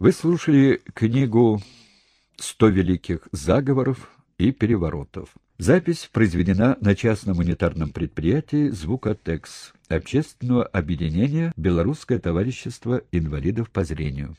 Вы слушали книгу «Сто великих заговоров и переворотов». Запись произведена на частном унитарном предприятии «Звукотекс» общественного объединения «Белорусское товарищество инвалидов по зрению».